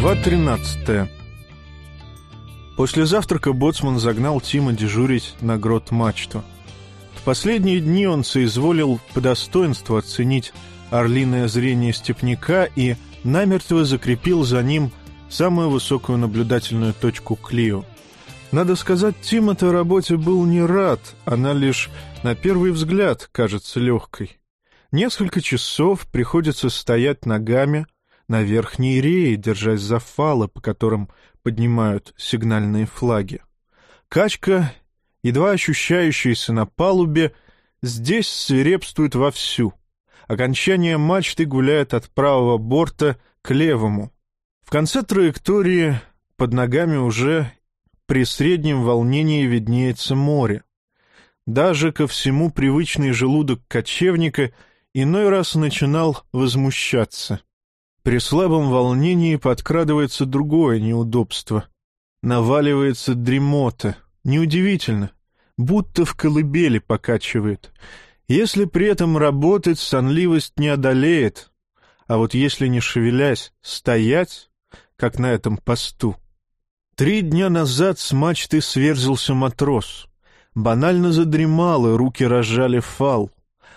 Глава 13 После завтрака боцман загнал Тима дежурить на грот-мачту. В последние дни он соизволил по достоинству оценить орлиное зрение степняка и намертво закрепил за ним самую высокую наблюдательную точку Клио. Надо сказать, Тим этой работе был не рад, она лишь на первый взгляд кажется легкой. Несколько часов приходится стоять ногами на верхней рее, держась за фалы, по которым поднимают сигнальные флаги. Качка, едва ощущающаяся на палубе, здесь свирепствует вовсю. Окончание мачты гуляет от правого борта к левому. В конце траектории под ногами уже при среднем волнении виднеется море. Даже ко всему привычный желудок кочевника иной раз начинал возмущаться. При слабом волнении подкрадывается другое неудобство. Наваливается дремота. Неудивительно. Будто в колыбели покачивает. Если при этом работать, сонливость не одолеет. А вот если не шевелясь, стоять, как на этом посту. Три дня назад с мачты сверзился матрос. Банально задремал, и руки разжали фал.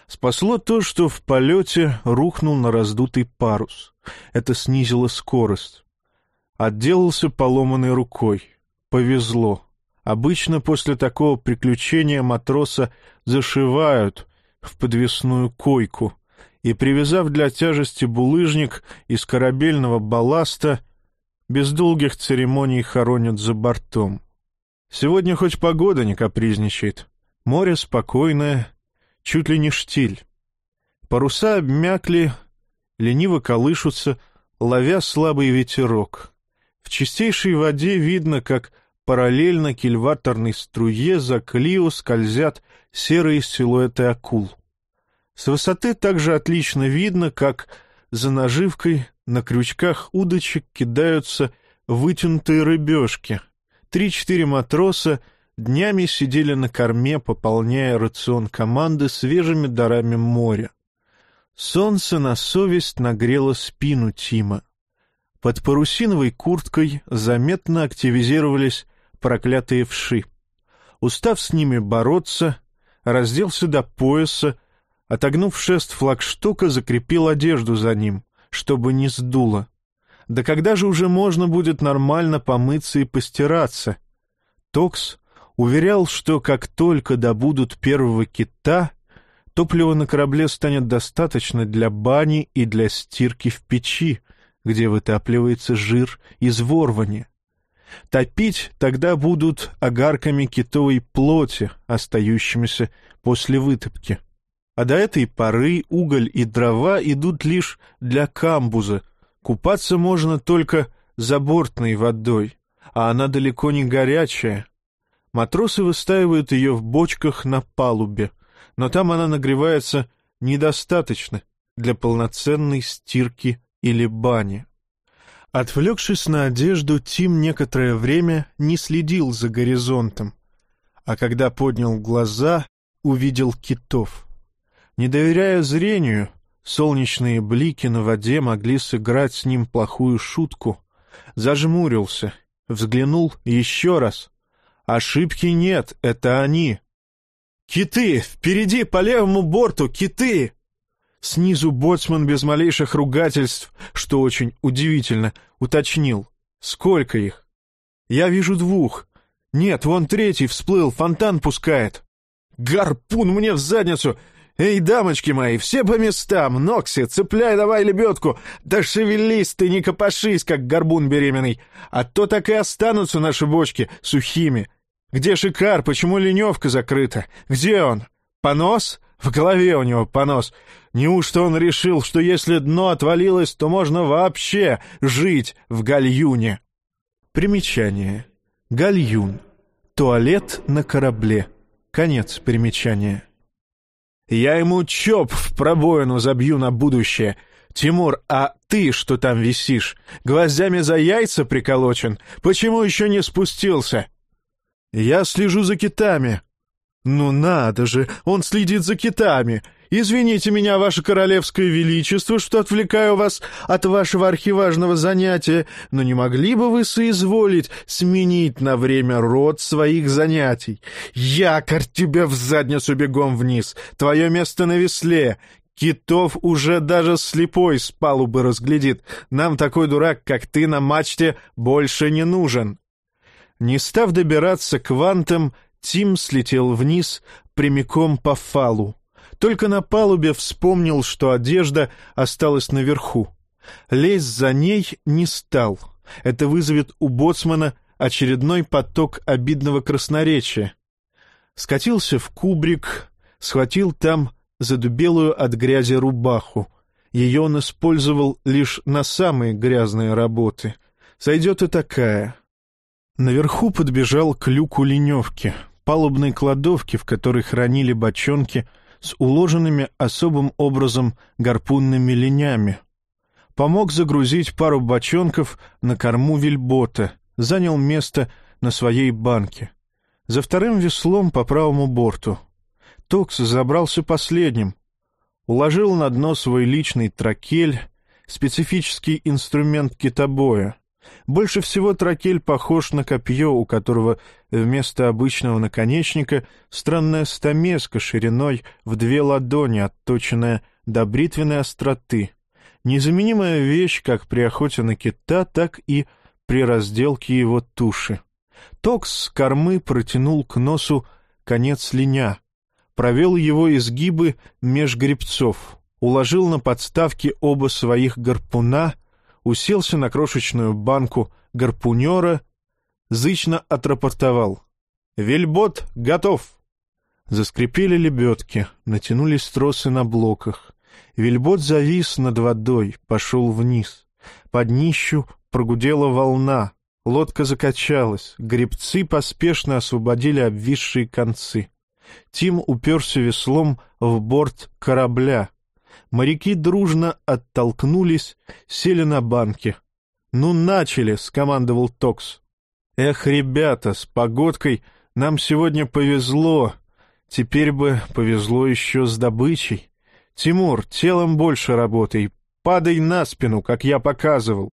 Спасло то, что в полете рухнул на раздутый парус. Это снизило скорость. Отделался поломанной рукой. Повезло. Обычно после такого приключения матроса зашивают в подвесную койку и, привязав для тяжести булыжник из корабельного балласта, без долгих церемоний хоронят за бортом. Сегодня хоть погода не капризничает. Море спокойное, чуть ли не штиль. Паруса обмякли, лениво колышутся, ловя слабый ветерок. В чистейшей воде видно, как параллельно кильваторной струе за Клио скользят серые силуэты акул. С высоты также отлично видно, как за наживкой на крючках удочек кидаются вытянутые рыбешки. Три-четыре матроса — днями сидели на корме, пополняя рацион команды свежими дарами моря. Солнце на совесть нагрело спину Тима. Под парусиновой курткой заметно активизировались проклятые вши. Устав с ними бороться, разделся до пояса, отогнув шест флагштока, закрепил одежду за ним, чтобы не сдуло. Да когда же уже можно будет нормально помыться и постираться? Токс уверял, что как только добудут первого кита, топлива на корабле станет достаточно для бани и для стирки в печи, где вытапливается жир из ворвани. Топить тогда будут огарками китовой плоти, остающимися после вытопки. А до этой поры уголь и дрова идут лишь для камбуза. Купаться можно только забортной водой, а она далеко не горячая, Матросы выстаивают ее в бочках на палубе, но там она нагревается недостаточно для полноценной стирки или бани. Отвлекшись на одежду, Тим некоторое время не следил за горизонтом, а когда поднял глаза, увидел китов. Не доверяя зрению, солнечные блики на воде могли сыграть с ним плохую шутку. Зажмурился, взглянул еще раз Ошибки нет, это они. «Киты! Впереди, по левому борту, киты!» Снизу боцман без малейших ругательств, что очень удивительно, уточнил. «Сколько их?» «Я вижу двух. Нет, вон третий всплыл, фонтан пускает». «Гарпун мне в задницу! Эй, дамочки мои, все по местам! Нокси, цепляй давай лебедку! Да шевелись ты, не копошись, как горбун беременный! А то так и останутся наши бочки сухими! Где Шикар? Почему леневка закрыта? Где он? Понос? В голове у него понос. Неужто он решил, что если дно отвалилось, то можно вообще жить в гальюне? Примечание. Гальюн. Туалет на корабле. Конец примечания. Я ему чоп в пробоину забью на будущее. Тимур, а ты что там висишь? Гвоздями за яйца приколочен? Почему еще не спустился? Я слежу за китами. Ну надо же, он следит за китами. Извините меня, ваше королевское величество, что отвлекаю вас от вашего архиважного занятия, но не могли бы вы соизволить сменить на время род своих занятий? Якорь тебе в задницу бегом вниз, твое место на весле, Китов уже даже слепой с палубы разглядит. Нам такой дурак, как ты, на мачте больше не нужен. Не став добираться к вантам, Тим слетел вниз прямиком по фалу. Только на палубе вспомнил, что одежда осталась наверху. Лезть за ней не стал. Это вызовет у боцмана очередной поток обидного красноречия. Скатился в кубрик, схватил там задубелую от грязи рубаху. Ее он использовал лишь на самые грязные работы. Сойдет и такая. Наверху подбежал к люку леневки, палубной кладовки, в которой хранили бочонки с уложенными особым образом гарпунными ленями. Помог загрузить пару бочонков на корму вельбота, занял место на своей банке. За вторым веслом по правому борту — Токс забрался последним, уложил на дно свой личный тракель, специфический инструмент китобоя. Больше всего тракель похож на копье, у которого вместо обычного наконечника странная стамеска шириной в две ладони, отточенная до бритвенной остроты. Незаменимая вещь как при охоте на кита, так и при разделке его туши. Токс с кормы протянул к носу конец линя, провел его изгибы меж гребцов, уложил на подставки оба своих гарпуна, уселся на крошечную банку гарпунера, зычно отрапортовал. «Вельбот готов!» Заскрипели лебедки, натянулись тросы на блоках. Вельбот завис над водой, пошел вниз. Под днищу прогудела волна, лодка закачалась, гребцы поспешно освободили обвисшие концы. Тим уперся веслом в борт корабля. Моряки дружно оттолкнулись, сели на банки. «Ну, начали!» — скомандовал Токс. «Эх, ребята, с погодкой нам сегодня повезло. Теперь бы повезло еще с добычей. Тимур, телом больше работай. Падай на спину, как я показывал».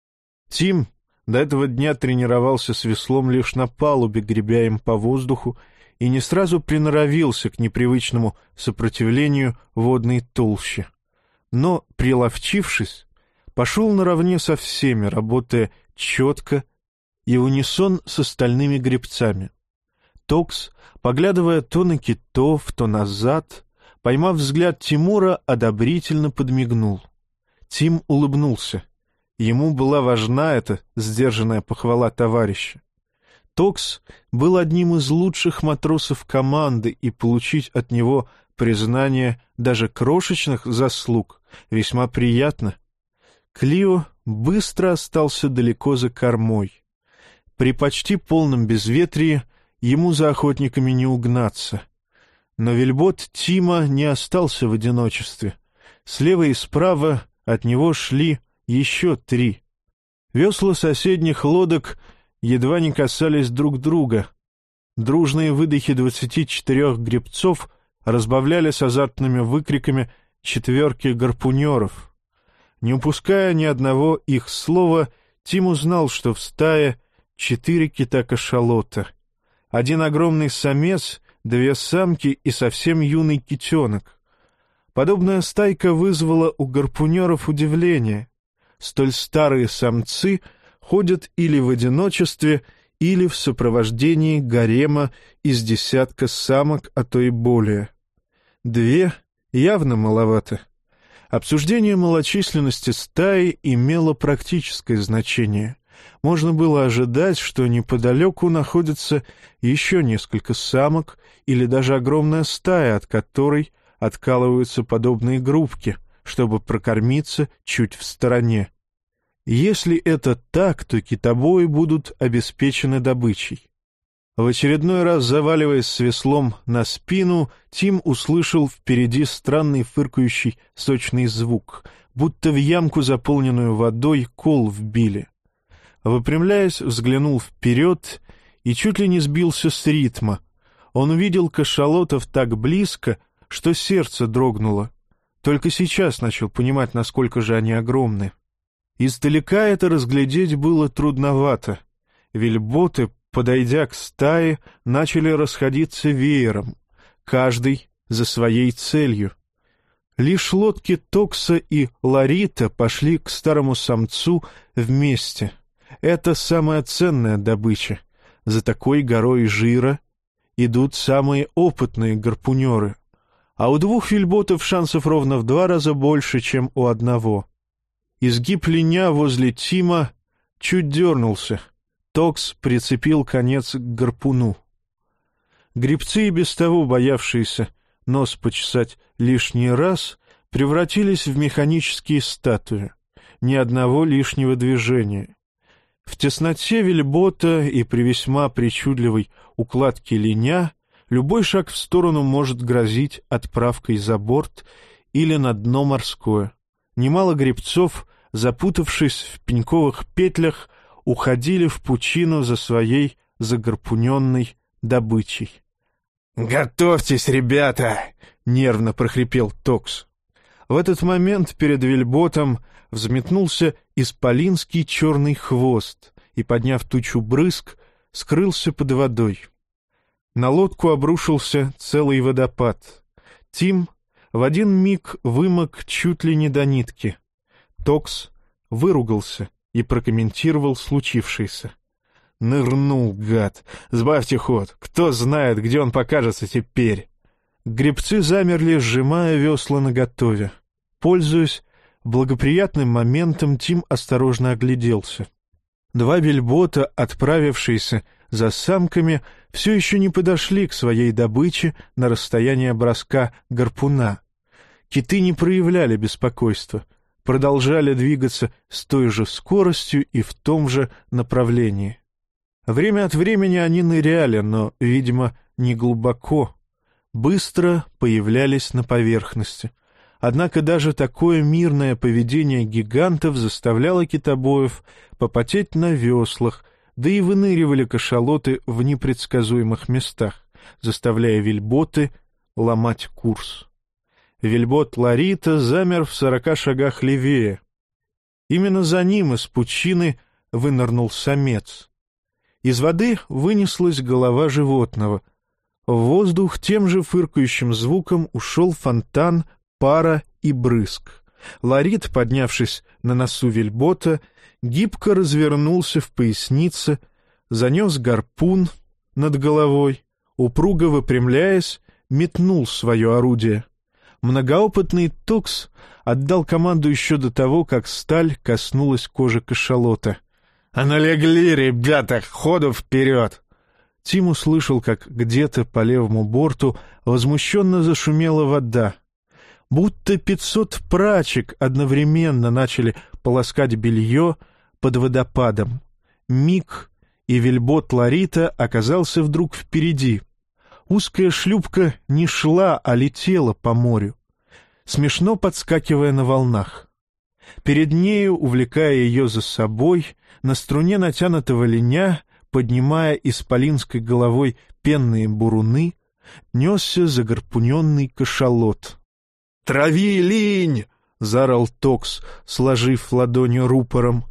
Тим до этого дня тренировался с веслом лишь на палубе, гребя им по воздуху и не сразу приноровился к непривычному сопротивлению водной толще. Но, приловчившись, пошел наравне со всеми, работая четко и в унисон с остальными гребцами. Токс, поглядывая то на китов, то назад, поймав взгляд Тимура, одобрительно подмигнул. Тим улыбнулся. Ему была важна эта сдержанная похвала товарища. Токс был одним из лучших матросов команды, и получить от него признание даже крошечных заслуг весьма приятно. Клио быстро остался далеко за кормой. При почти полном безветрии ему за охотниками не угнаться. Но вельбот Тима не остался в одиночестве. Слева и справа от него шли еще три. Весла соседних лодок — едва не касались друг друга. Дружные выдохи двадцати четырех гребцов разбавляли с азартными выкриками четверки гарпунеров. Не упуская ни одного их слова, Тим узнал, что в стае четыре кита-кашалота. Один огромный самец, две самки и совсем юный китенок. Подобная стайка вызвала у гарпунеров удивление. Столь старые самцы — ходят или в одиночестве, или в сопровождении гарема из десятка самок, а то и более. Две явно маловато. Обсуждение малочисленности стаи имело практическое значение. Можно было ожидать, что неподалеку находится еще несколько самок или даже огромная стая, от которой откалываются подобные группки, чтобы прокормиться чуть в стороне. Если это так, то китобои будут обеспечены добычей. В очередной раз, заваливаясь с веслом на спину, Тим услышал впереди странный фыркающий сочный звук, будто в ямку, заполненную водой, кол вбили. Выпрямляясь, взглянул вперед и чуть ли не сбился с ритма. Он увидел кашалотов так близко, что сердце дрогнуло. только сейчас начал понимать, насколько же они огромны. Издалека это разглядеть было трудновато. Вельботы, подойдя к стае, начали расходиться веером, каждый за своей целью. Лишь лодки Токса и Ларита пошли к старому самцу вместе. Это самая ценная добыча. За такой горой жира идут самые опытные гарпунеры. А у двух вельботов шансов ровно в два раза больше, чем у одного. Изгиб линя возле Тима чуть дернулся. Токс прицепил конец к гарпуну. Грибцы, и без того боявшиеся нос почесать лишний раз, превратились в механические статуи. Ни одного лишнего движения. В тесноте вельбота и при весьма причудливой укладке линя любой шаг в сторону может грозить отправкой за борт или на дно морское. Немало гребцов, запутавшись в пеньковых петлях, уходили в пучину за своей загарпуненной добычей. «Готовьтесь, ребята!» — нервно прохрипел Токс. В этот момент перед вельботом взметнулся исполинский черный хвост и, подняв тучу брызг, скрылся под водой. На лодку обрушился целый водопад. Тим в один миг вымок чуть ли не до нитки. Токс выругался и прокомментировал случившееся. Нырнул, гад. Сбавьте ход. Кто знает, где он покажется теперь. Гребцы замерли, сжимая весла наготове. Пользуясь благоприятным моментом, Тим осторожно огляделся. Два бельбота, отправившиеся за самками, все еще не подошли к своей добыче на расстояние броска гарпуна. Киты не проявляли беспокойства, продолжали двигаться с той же скоростью и в том же направлении. Время от времени они ныряли, но, видимо, не глубоко. Быстро появлялись на поверхности. Однако даже такое мирное поведение гигантов заставляло китобоев попотеть на веслах, да и выныривали кашалоты в непредсказуемых местах, заставляя вельботы ломать курс. Вельбот Ларита замер в сорока шагах левее. Именно за ним из пучины вынырнул самец. Из воды вынеслась голова животного. В воздух тем же фыркающим звуком ушел фонтан, пара и брызг. Ларит, поднявшись на носу вельбота, гибко развернулся в пояснице, занес гарпун над головой, упруго выпрямляясь, метнул свое орудие. Многоопытный Токс отдал команду еще до того, как сталь коснулась кожи кашалота — «А налегли, ребята, ходу вперед!» Тим услышал, как где-то по левому борту возмущенно зашумела вода. Будто пятьсот прачек одновременно начали полоскать белье под водопадом. Миг, и вельбот Ларита оказался вдруг впереди. Узкая шлюпка не шла, а летела по морю, смешно подскакивая на волнах. Перед нею, увлекая ее за собой, на струне натянутого линя, поднимая исполинской головой пенные буруны, несся загарпуненный кашалот. «Трави линь!» — заорал Токс, сложив ладонью рупором.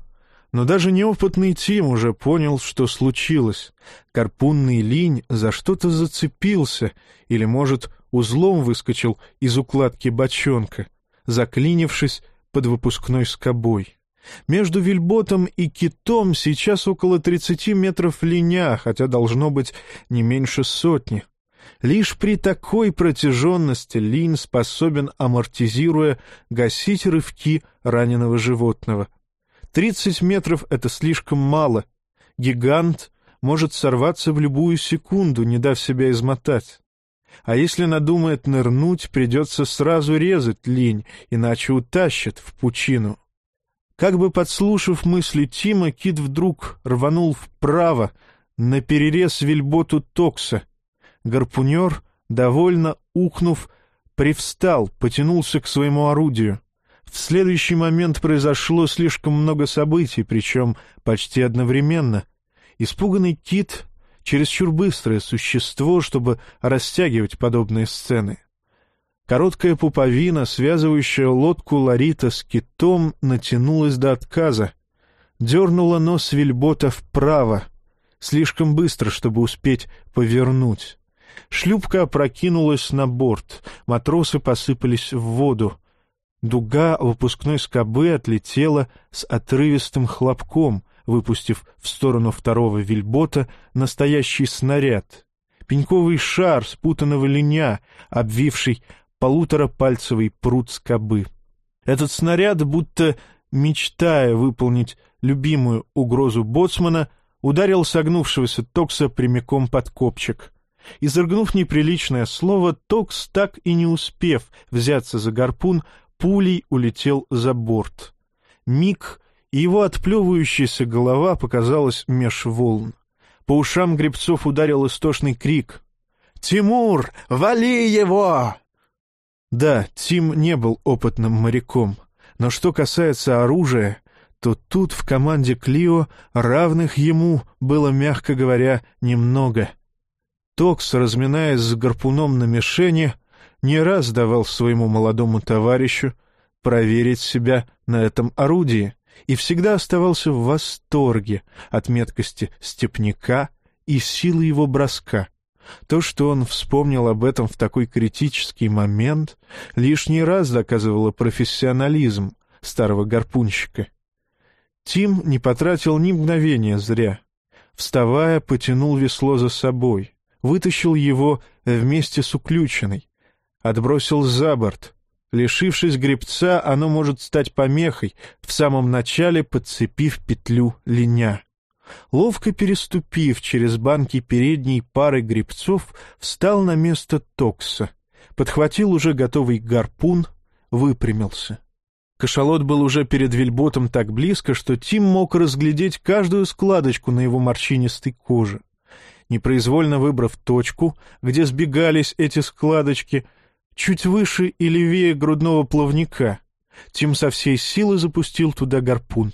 Но даже неопытный Тим уже понял, что случилось. Карпунный линь за что-то зацепился или, может, узлом выскочил из укладки бочонка, заклинившись под выпускной скобой. Между вельботом и китом сейчас около тридцати метров линя, хотя должно быть не меньше сотни. Лишь при такой протяженности линь способен, амортизируя, гасить рывки раненого животного. Тридцать метров — это слишком мало. Гигант может сорваться в любую секунду, не дав себя измотать. А если надумает нырнуть, придется сразу резать линь, иначе утащит в пучину. Как бы подслушав мысли Тима, Кит вдруг рванул вправо, на перерез вельботу Токса. Гарпунер, довольно ухнув, привстал, потянулся к своему орудию. В следующий момент произошло слишком много событий, причем почти одновременно. Испуганный Кит — чересчур быстрое существо, чтобы растягивать подобные сцены. Короткая пуповина, связывающая лодку Ларита с китом, натянулась до отказа. Дернула нос вельбота вправо, слишком быстро, чтобы успеть повернуть. Шлюпка опрокинулась на борт, матросы посыпались в воду. Дуга выпускной скобы отлетела с отрывистым хлопком, выпустив в сторону второго вельбота настоящий снаряд. Пеньковый шар спутанного линя, обвивший полуторапальцевый пруд скобы. Этот снаряд, будто мечтая выполнить любимую угрозу боцмана, ударил согнувшегося Токса прямиком под копчик. Изрыгнув неприличное слово, Токс, так и не успев взяться за гарпун, пулей улетел за борт. Миг, и его отплевывающаяся голова показалась меж волн. По ушам гребцов ударил истошный крик. «Тимур, вали его!» Да, Тим не был опытным моряком, но что касается оружия, то тут в команде Клио равных ему было, мягко говоря, немного. Токс, разминаясь с гарпуном на мишени, не раз давал своему молодому товарищу проверить себя на этом орудии и всегда оставался в восторге от меткости степняка и силы его броска. То, что он вспомнил об этом в такой критический момент, лишний раз доказывало профессионализм старого гарпунщика. Тим не потратил ни мгновения зря. Вставая, потянул весло за собой, вытащил его вместе с уключенной, отбросил за борт. Лишившись гребца, оно может стать помехой, в самом начале подцепив петлю линя. Ловко переступив через банки передней пары гребцов, встал на место Токса, подхватил уже готовый гарпун, выпрямился. Кашалот был уже перед вельботом так близко, что Тим мог разглядеть каждую складочку на его морщинистой коже. Непроизвольно выбрав точку, где сбегались эти складочки, чуть выше и левее грудного плавника, Тим со всей силы запустил туда гарпун.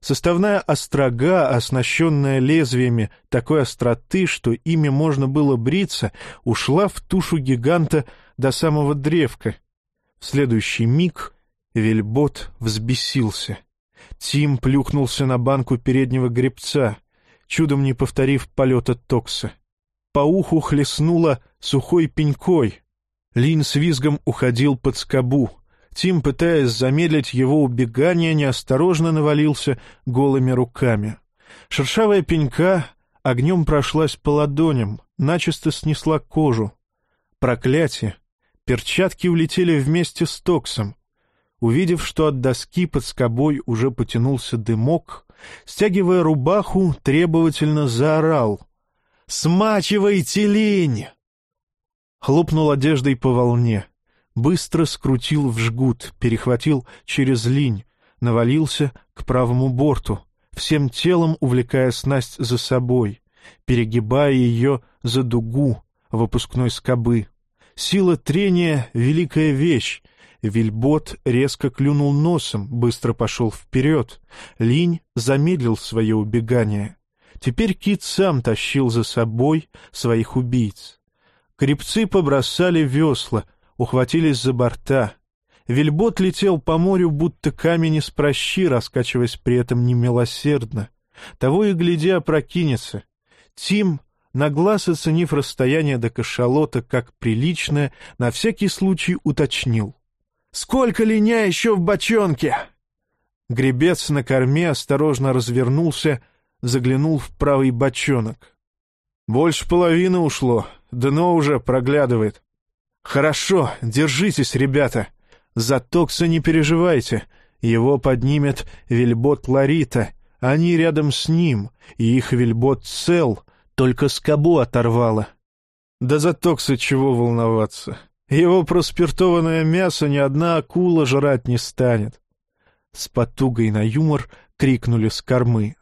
Составная острога, оснащенная лезвиями такой остроты, что ими можно было бриться, ушла в тушу гиганта до самого древка. В следующий миг Вельбот взбесился. Тим плюхнулся на банку переднего гребца, чудом не повторив полета Токса. По уху хлестнуло сухой пенькой. Лин с визгом уходил под скобу. Тим, пытаясь замедлить его убегание, неосторожно навалился голыми руками. Шершавая пенька огнем прошлась по ладоням, начисто снесла кожу. Проклятие! Перчатки улетели вместе с Токсом. Увидев, что от доски под скобой уже потянулся дымок, стягивая рубаху, требовательно заорал. «Смачивайте линь!» Хлопнул одеждой по волне. Быстро скрутил в жгут, перехватил через линь, навалился к правому борту, всем телом увлекая снасть за собой, перегибая ее за дугу выпускной скобы. Сила трения — великая вещь, Вильбот резко клюнул носом, быстро пошел вперед. Линь замедлил свое убегание. Теперь кит сам тащил за собой своих убийц. Крепцы побросали весла, ухватились за борта. Вильбот летел по морю, будто камень из прощи, раскачиваясь при этом немилосердно. Того и глядя опрокинется. Тим, на глаз оценив расстояние до кашалота как приличное, на всякий случай уточнил. Сколько линя еще в бочонке?» Гребец на корме осторожно развернулся, заглянул в правый бочонок. «Больше половины ушло, дно уже проглядывает». «Хорошо, держитесь, ребята. За Токса не переживайте. Его поднимет вельбот Ларита. Они рядом с ним, и их вельбот цел, только скобу оторвало». «Да за Токса чего волноваться?» Его проспиртованное мясо ни одна акула жрать не станет. С потугой на юмор крикнули с кормы.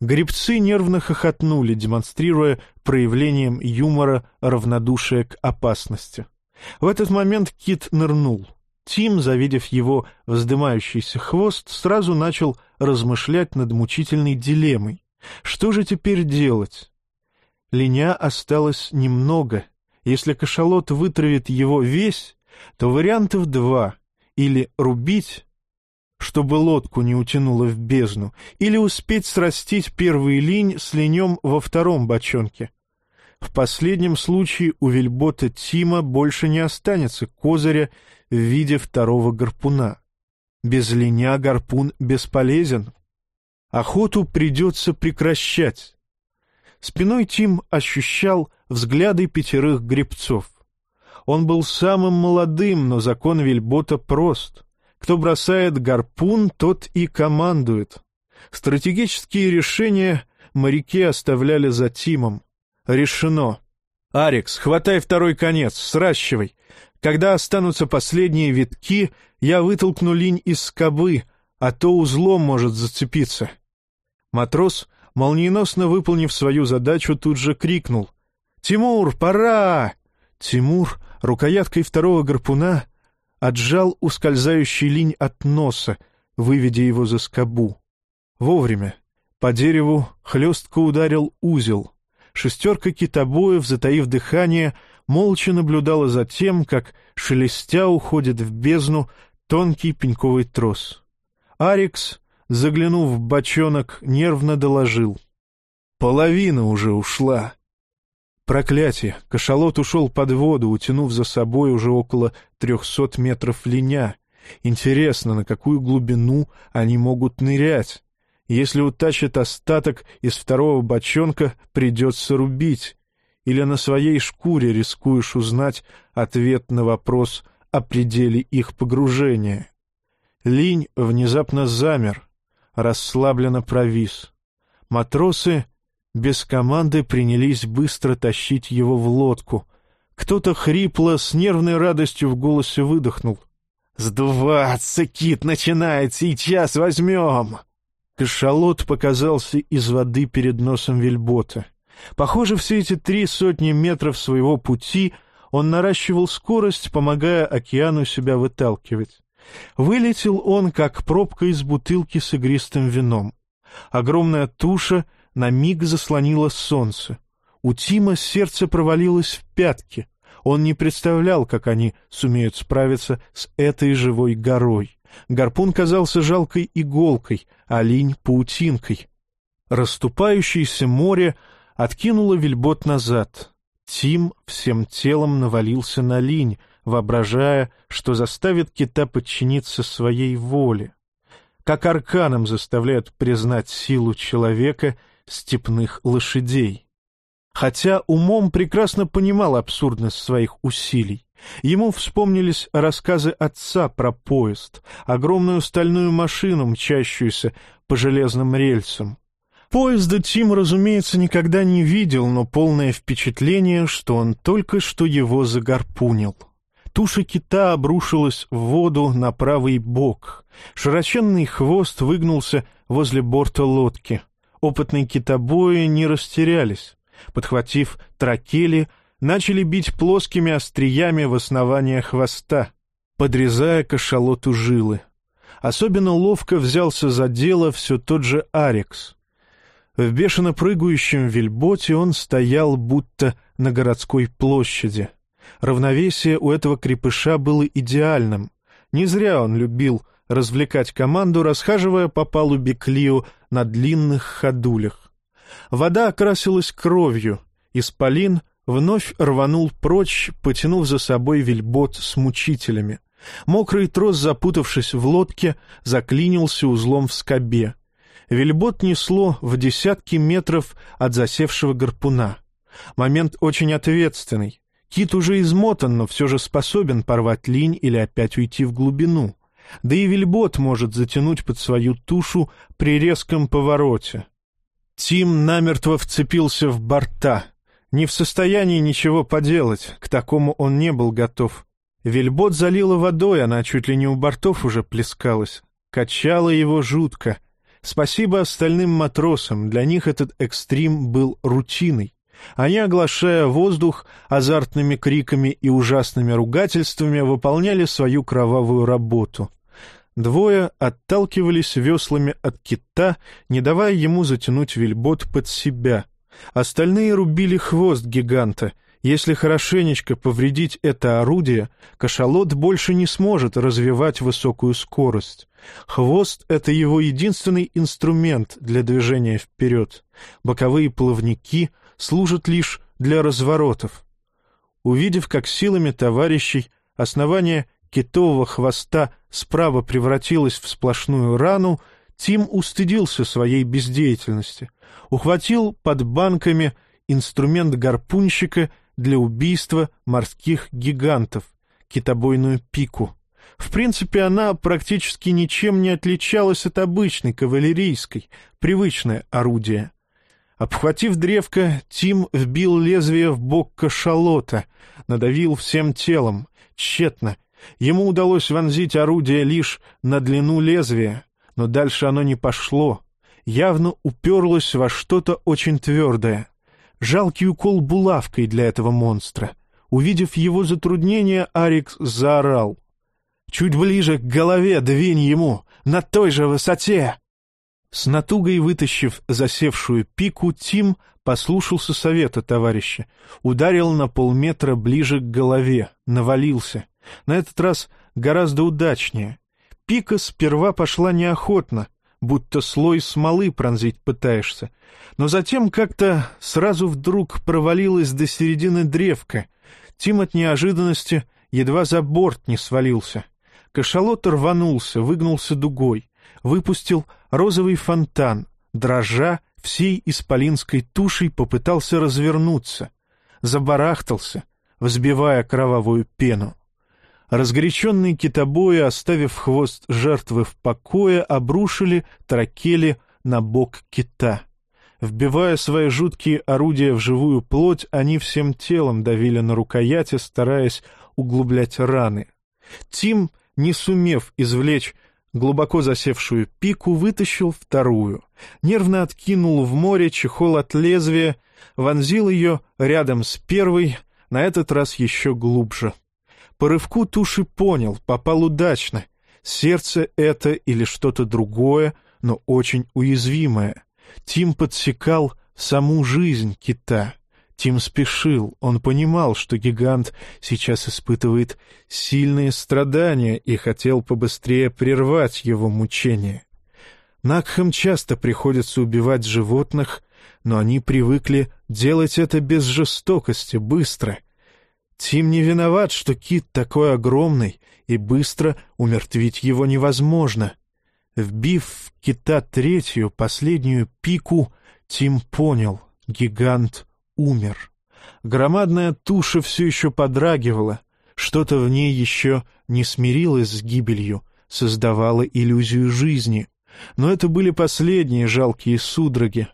Грибцы нервно хохотнули, демонстрируя проявлением юмора равнодушие к опасности. В этот момент кит нырнул. Тим, завидев его вздымающийся хвост, сразу начал размышлять над мучительной дилеммой. Что же теперь делать? Линя осталось немного — если кашалот вытравит его весь, то вариантов два — или рубить, чтобы лодку не утянуло в бездну, или успеть срастить первый линь с линем во втором бочонке. В последнем случае у вельбота Тима больше не останется козыря в виде второго гарпуна. Без линя гарпун бесполезен. Охоту придется прекращать. Спиной Тим ощущал взгляды пятерых гребцов. Он был самым молодым, но закон Вильбота прост. Кто бросает гарпун, тот и командует. Стратегические решения моряки оставляли за Тимом. Решено. «Арикс, хватай второй конец, сращивай. Когда останутся последние витки, я вытолкну линь из скобы, а то узлом может зацепиться». Матрос молниеносно выполнив свою задачу, тут же крикнул. «Тимур, пора!» Тимур рукояткой второго гарпуна отжал ускользающий линь от носа, выведя его за скобу. Вовремя. По дереву хлестко ударил узел. Шестерка китобоев, затаив дыхание, молча наблюдала за тем, как, шелестя, уходит в бездну тонкий пеньковый трос. Арикс заглянув в бочонок, нервно доложил. «Половина уже ушла». Проклятие! Кашалот ушел под воду, утянув за собой уже около трехсот метров линя. Интересно, на какую глубину они могут нырять? Если утащат остаток из второго бочонка, придется рубить. Или на своей шкуре рискуешь узнать ответ на вопрос о пределе их погружения. Линь внезапно замер, расслабленно провис. Матросы без команды принялись быстро тащить его в лодку. Кто-то хрипло, с нервной радостью в голосе выдохнул. «Сдуваться, кит, начинает! Сейчас возьмем!» Кашалот показался из воды перед носом вельбота. Похоже, все эти три сотни метров своего пути он наращивал скорость, помогая океану себя выталкивать. Вылетел он, как пробка из бутылки с игристым вином. Огромная туша на миг заслонила солнце. У Тима сердце провалилось в пятки. Он не представлял, как они сумеют справиться с этой живой горой. Гарпун казался жалкой иголкой, а линь — паутинкой. Расступающееся море откинуло вельбот назад. Тим всем телом навалился на линь, воображая, что заставит кита подчиниться своей воле. Как арканом заставляют признать силу человека степных лошадей. Хотя умом прекрасно понимал абсурдность своих усилий. Ему вспомнились рассказы отца про поезд, огромную стальную машину, мчащуюся по железным рельсам. Поезда Тим, разумеется, никогда не видел, но полное впечатление, что он только что его загарпунил. Туша кита обрушилась в воду на правый бок. Широченный хвост выгнулся возле борта лодки. Опытные китобои не растерялись. Подхватив тракели, начали бить плоскими остриями в основание хвоста, подрезая кашалоту жилы. Особенно ловко взялся за дело все тот же Арикс. В бешено прыгающем вельботе он стоял будто на городской площади — Равновесие у этого крепыша было идеальным. Не зря он любил развлекать команду, расхаживая по палубе Клио на длинных ходулях. Вода окрасилась кровью, исполин вновь рванул прочь, потянув за собой вельбот с мучителями. Мокрый трос, запутавшись в лодке, заклинился узлом в скобе. Вельбот несло в десятки метров от засевшего гарпуна. Момент очень ответственный. Кит уже измотан, но все же способен порвать линь или опять уйти в глубину. Да и вельбот может затянуть под свою тушу при резком повороте. Тим намертво вцепился в борта. Не в состоянии ничего поделать, к такому он не был готов. Вельбот залила водой, она чуть ли не у бортов уже плескалась. Качала его жутко. Спасибо остальным матросам, для них этот экстрим был рутиной. Они, оглашая воздух азартными криками и ужасными ругательствами, выполняли свою кровавую работу. Двое отталкивались веслами от кита, не давая ему затянуть вельбот под себя. Остальные рубили хвост гиганта, Если хорошенечко повредить это орудие, кашалот больше не сможет развивать высокую скорость. Хвост — это его единственный инструмент для движения вперед. Боковые плавники служат лишь для разворотов. Увидев, как силами товарищей основание китового хвоста справа превратилось в сплошную рану, Тим устыдился своей бездеятельности, ухватил под банками инструмент гарпунщика для убийства морских гигантов, китобойную пику. В принципе, она практически ничем не отличалась от обычной кавалерийской, привычное орудие. Обхватив древко, Тим вбил лезвие в бок кашалота, надавил всем телом, тщетно. Ему удалось вонзить орудие лишь на длину лезвия, но дальше оно не пошло, явно уперлось во что-то очень твердое. Жалкий укол булавкой для этого монстра. Увидев его затруднение, Арикс заорал. «Чуть ближе к голове двинь ему, на той же высоте!» С натугой вытащив засевшую пику, Тим послушался совета товарища, ударил на полметра ближе к голове, навалился. На этот раз гораздо удачнее. Пика сперва пошла неохотно, будто слой смолы пронзить пытаешься, но затем как-то сразу вдруг провалилась до середины древка. Тим от неожиданности едва за борт не свалился. Кашалот рванулся, выгнулся дугой, выпустил розовый фонтан, дрожа всей исполинской тушей попытался развернуться, забарахтался, взбивая кровавую пену. Разгоряченные китобои, оставив хвост жертвы в покое, обрушили тракели на бок кита. Вбивая свои жуткие орудия в живую плоть, они всем телом давили на рукояти, стараясь углублять раны. Тим, не сумев извлечь глубоко засевшую пику, вытащил вторую, нервно откинул в море чехол от лезвия, вонзил ее рядом с первой, на этот раз еще глубже. По рывку туши понял, попал удачно. Сердце это или что-то другое, но очень уязвимое. Тим подсекал саму жизнь кита. Тим спешил, он понимал, что гигант сейчас испытывает сильные страдания и хотел побыстрее прервать его мучения. Накхам часто приходится убивать животных, но они привыкли делать это без жестокости, быстро — Тим не виноват, что кит такой огромный, и быстро умертвить его невозможно. Вбив в кита третью, последнюю пику, Тим понял — гигант умер. Громадная туша все еще подрагивала, что-то в ней еще не смирилось с гибелью, создавало иллюзию жизни. Но это были последние жалкие судороги.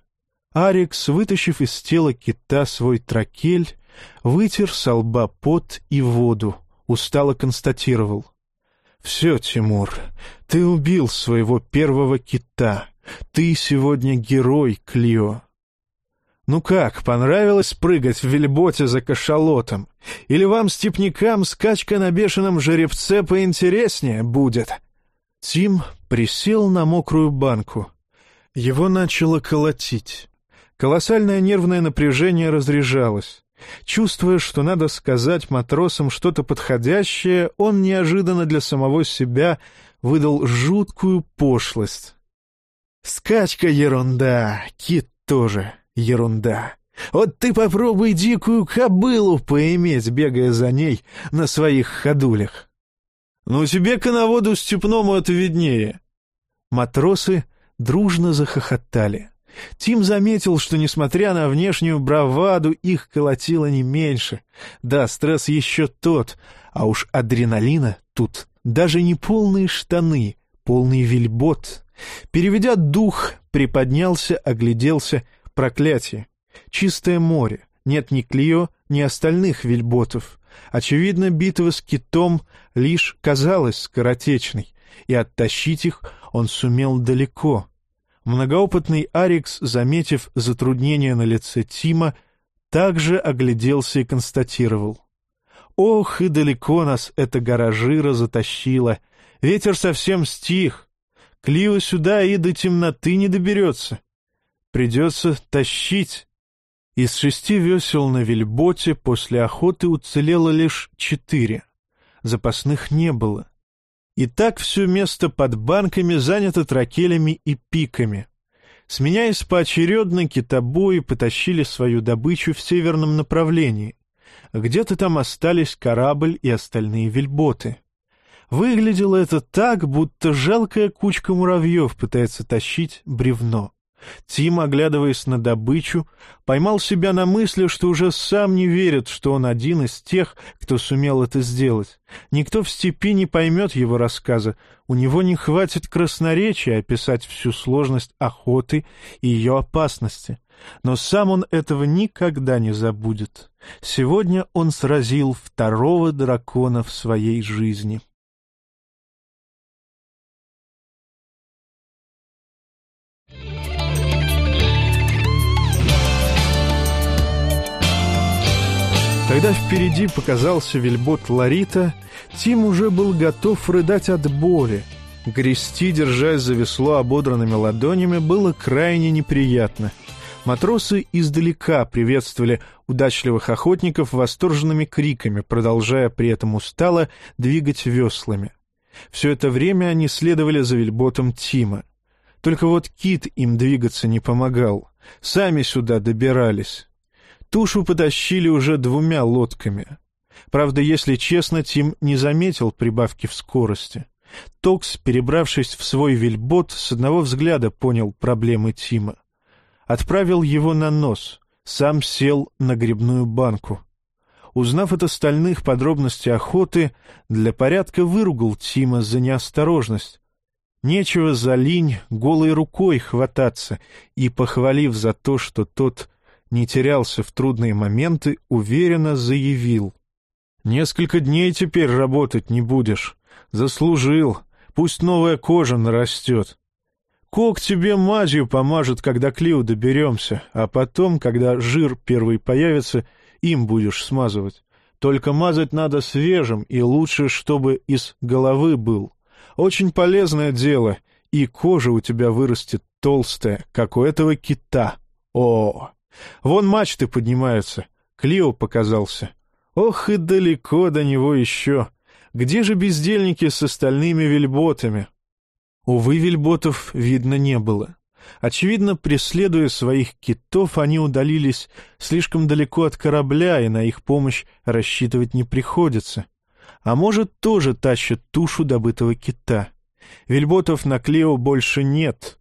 Арикс, вытащив из тела кита свой тракель, вытер со лба пот и воду, устало констатировал. «Все, Тимур, ты убил своего первого кита. Ты сегодня герой, Клио». «Ну как, понравилось прыгать в вельботе за кашалотом? Или вам, степнякам, скачка на бешеном жеребце поинтереснее будет?» Тим присел на мокрую банку. Его начало колотить. Колоссальное нервное напряжение разряжалось. Чувствуя, что надо сказать матросам что-то подходящее, он неожиданно для самого себя выдал жуткую пошлость. «Скачка — ерунда, кит тоже ерунда. Вот ты попробуй дикую кобылу поиметь, бегая за ней на своих ходулях. Ну, тебе коноводу степному это виднее». Матросы дружно захохотали. Тим заметил, что, несмотря на внешнюю браваду, их колотило не меньше. Да, стресс еще тот, а уж адреналина тут даже не полные штаны, полный вельбот. Переведя дух, приподнялся, огляделся. Проклятие. Чистое море. Нет ни Клио, ни остальных вельботов. Очевидно, битва с китом лишь казалась скоротечной, и оттащить их он сумел далеко — Многоопытный Арикс, заметив затруднение на лице Тима, также огляделся и констатировал. «Ох, и далеко нас эта гора жира затащила. Ветер совсем стих. Клио сюда и до темноты не доберется. Придется тащить». Из шести весел на вельботе после охоты уцелело лишь четыре. Запасных не было. И так все место под банками занято тракелями и пиками. Сменяясь поочередно, китобои потащили свою добычу в северном направлении. Где-то там остались корабль и остальные вельботы. Выглядело это так, будто жалкая кучка муравьев пытается тащить бревно. Тим, оглядываясь на добычу, поймал себя на мысли, что уже сам не верит, что он один из тех, кто сумел это сделать. Никто в степи не поймет его рассказа, у него не хватит красноречия описать всю сложность охоты и ее опасности. Но сам он этого никогда не забудет. Сегодня он сразил второго дракона в своей жизни. Когда впереди показался вельбот Ларита, Тим уже был готов рыдать от боли. Грести, держась за весло ободранными ладонями, было крайне неприятно. Матросы издалека приветствовали удачливых охотников восторженными криками, продолжая при этом устало двигать веслами. Все это время они следовали за вельботом Тима. Только вот кит им двигаться не помогал. Сами сюда добирались. Тушу потащили уже двумя лодками. Правда, если честно, Тим не заметил прибавки в скорости. Токс, перебравшись в свой вельбот, с одного взгляда понял проблемы Тима. Отправил его на нос, сам сел на грибную банку. Узнав от остальных подробности охоты, для порядка выругал Тима за неосторожность. Нечего за линь голой рукой хвататься и, похвалив за то, что тот не терялся в трудные моменты, уверенно заявил. «Несколько дней теперь работать не будешь. Заслужил. Пусть новая кожа нарастет. Кок тебе мазью помажет, когда к Лиу доберемся, а потом, когда жир первый появится, им будешь смазывать. Только мазать надо свежим, и лучше, чтобы из головы был. Очень полезное дело, и кожа у тебя вырастет толстая, как у этого кита. О, Вон мачты поднимаются. Клио показался. Ох и далеко до него еще. Где же бездельники с остальными вельботами? Увы, вельботов видно не было. Очевидно, преследуя своих китов, они удалились слишком далеко от корабля, и на их помощь рассчитывать не приходится. А может, тоже тащат тушу добытого кита. Вельботов на Клео больше нет.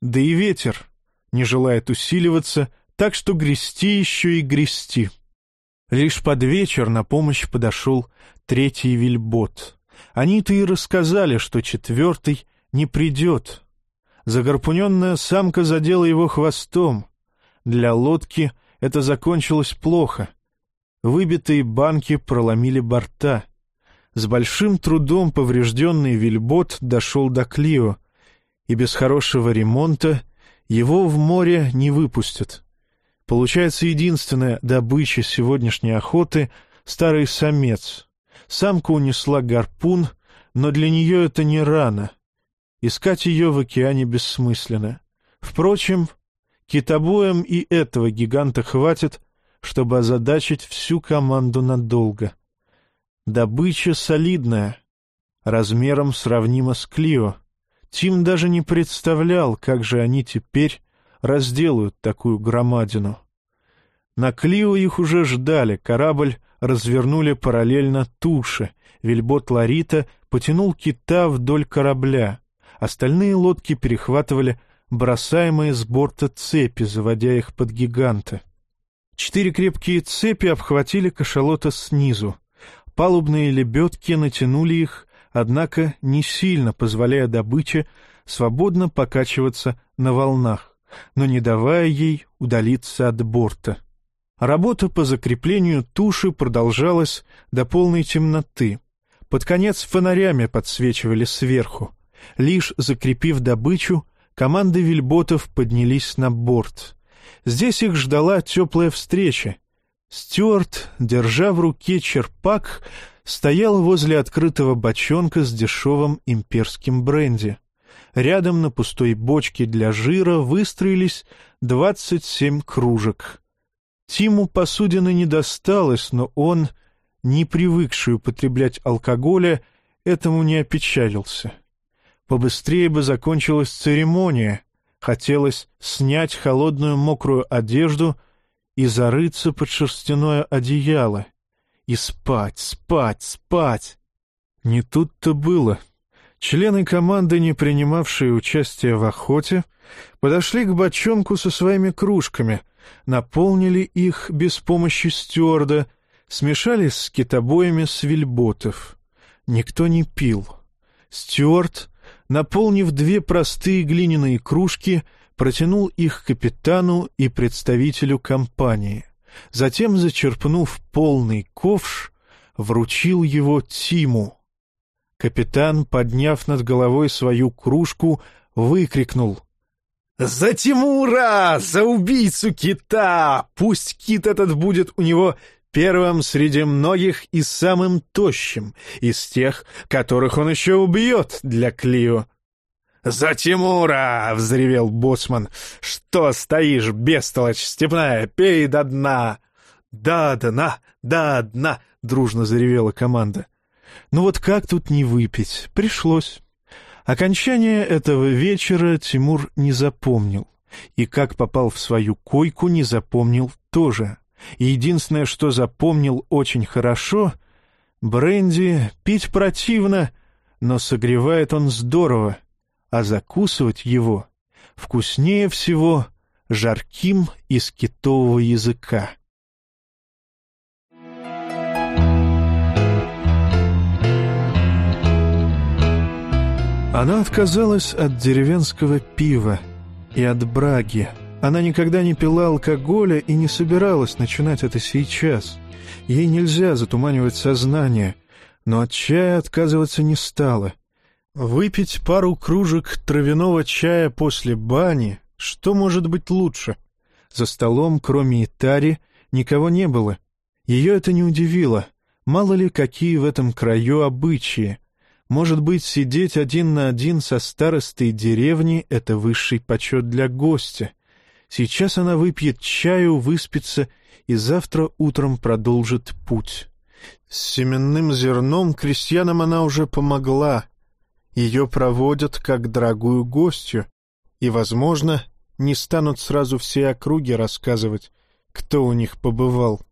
Да и ветер не желает усиливаться, так что грести еще и грести. Лишь под вечер на помощь подошел третий вельбот. Они-то и рассказали, что четвертый не придет. Загарпуненная самка задела его хвостом. Для лодки это закончилось плохо. Выбитые банки проломили борта. С большим трудом поврежденный вельбот дошел до Клио, и без хорошего ремонта его в море не выпустят. Получается, единственная добыча сегодняшней охоты — старый самец. Самка унесла гарпун, но для нее это не рано. Искать ее в океане бессмысленно. Впрочем, китобоем и этого гиганта хватит, чтобы озадачить всю команду надолго. Добыча солидная, размером сравнима с Клио. Тим даже не представлял, как же они теперь разделают такую громадину. На Клио их уже ждали, корабль развернули параллельно туше, вельбот Ларита потянул кита вдоль корабля, остальные лодки перехватывали бросаемые с борта цепи, заводя их под гиганта. Четыре крепкие цепи обхватили кашалота снизу. Палубные лебедки натянули их, однако не сильно позволяя добыче свободно покачиваться на волнах но не давая ей удалиться от борта. Работа по закреплению туши продолжалась до полной темноты. Под конец фонарями подсвечивали сверху. Лишь закрепив добычу, команды вельботов поднялись на борт. Здесь их ждала теплая встреча. Стюарт, держа в руке черпак, стоял возле открытого бочонка с дешевым имперским бренди. Рядом на пустой бочке для жира выстроились двадцать семь кружек. Тиму посудины не досталось, но он, не привыкший употреблять алкоголя, этому не опечалился. Побыстрее бы закончилась церемония. Хотелось снять холодную мокрую одежду и зарыться под шерстяное одеяло. И спать, спать, спать. Не тут-то было. Члены команды, не принимавшие участие в охоте, подошли к бочонку со своими кружками, наполнили их без помощи стюарда, смешали с китобоями с. Никто не пил. Стюарт, наполнив две простые глиняные кружки, протянул их капитану и представителю компании. Затем, зачерпнув полный ковш, вручил его Тиму. Капитан, подняв над головой свою кружку, выкрикнул. «За Тимура! За убийцу кита! Пусть кит этот будет у него первым среди многих и самым тощим из тех, которых он еще убьет для Клио». «За Тимура!» — взревел боцман. «Что стоишь, бестолочь степная? Пей до дна!» «Да, дна! Да, дна!» — дружно заревела команда. Ну вот как тут не выпить? Пришлось. Окончание этого вечера Тимур не запомнил. И как попал в свою койку, не запомнил тоже. Единственное, что запомнил очень хорошо — бренди пить противно, но согревает он здорово, а закусывать его вкуснее всего жарким из китового языка. Она отказалась от деревенского пива и от браги. Она никогда не пила алкоголя и не собиралась начинать это сейчас. Ей нельзя затуманивать сознание, но от чая отказываться не стала. Выпить пару кружек травяного чая после бани, что может быть лучше? За столом, кроме Итари, никого не было. Ее это не удивило. Мало ли, какие в этом краю обычаи. Может быть, сидеть один на один со старостой деревни — это высший почет для гостя. Сейчас она выпьет чаю, выспится и завтра утром продолжит путь. С семенным зерном крестьянам она уже помогла. Ее проводят как дорогую гостью, и, возможно, не станут сразу все округи рассказывать, кто у них побывал.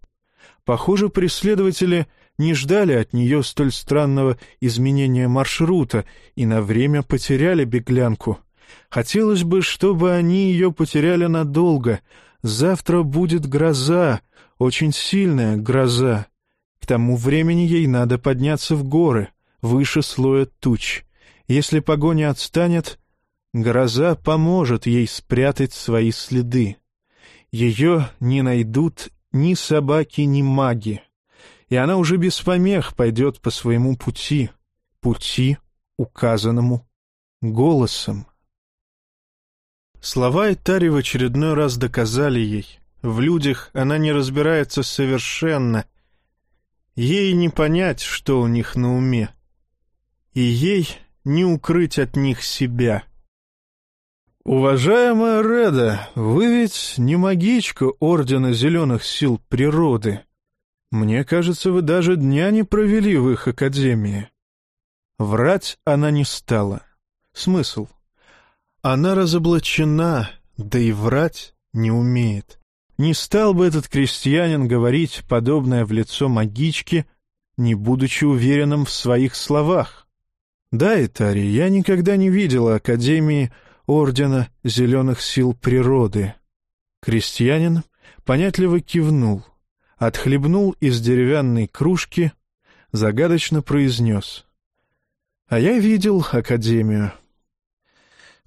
Похоже, преследователи не ждали от нее столь странного изменения маршрута и на время потеряли беглянку. Хотелось бы, чтобы они ее потеряли надолго. Завтра будет гроза, очень сильная гроза. К тому времени ей надо подняться в горы, выше слоя туч. Если погоня отстанет, гроза поможет ей спрятать свои следы. Ее не найдут ни собаки, ни маги и она уже без помех пойдет по своему пути, пути, указанному голосом. Слова Этари в очередной раз доказали ей, в людях она не разбирается совершенно, ей не понять, что у них на уме, и ей не укрыть от них себя. «Уважаемая Реда, вы ведь не магичка Ордена Зеленых Сил Природы», мне кажется, вы даже дня не провели в их академии. Врать она не стала. Смысл? Она разоблачена, да и врать не умеет. Не стал бы этот крестьянин говорить подобное в лицо магички, не будучи уверенным в своих словах. Да, Итари, я никогда не видела Академии Ордена Зеленых Сил Природы. Крестьянин понятливо кивнул — отхлебнул из деревянной кружки, загадочно произнес. «А я видел Академию.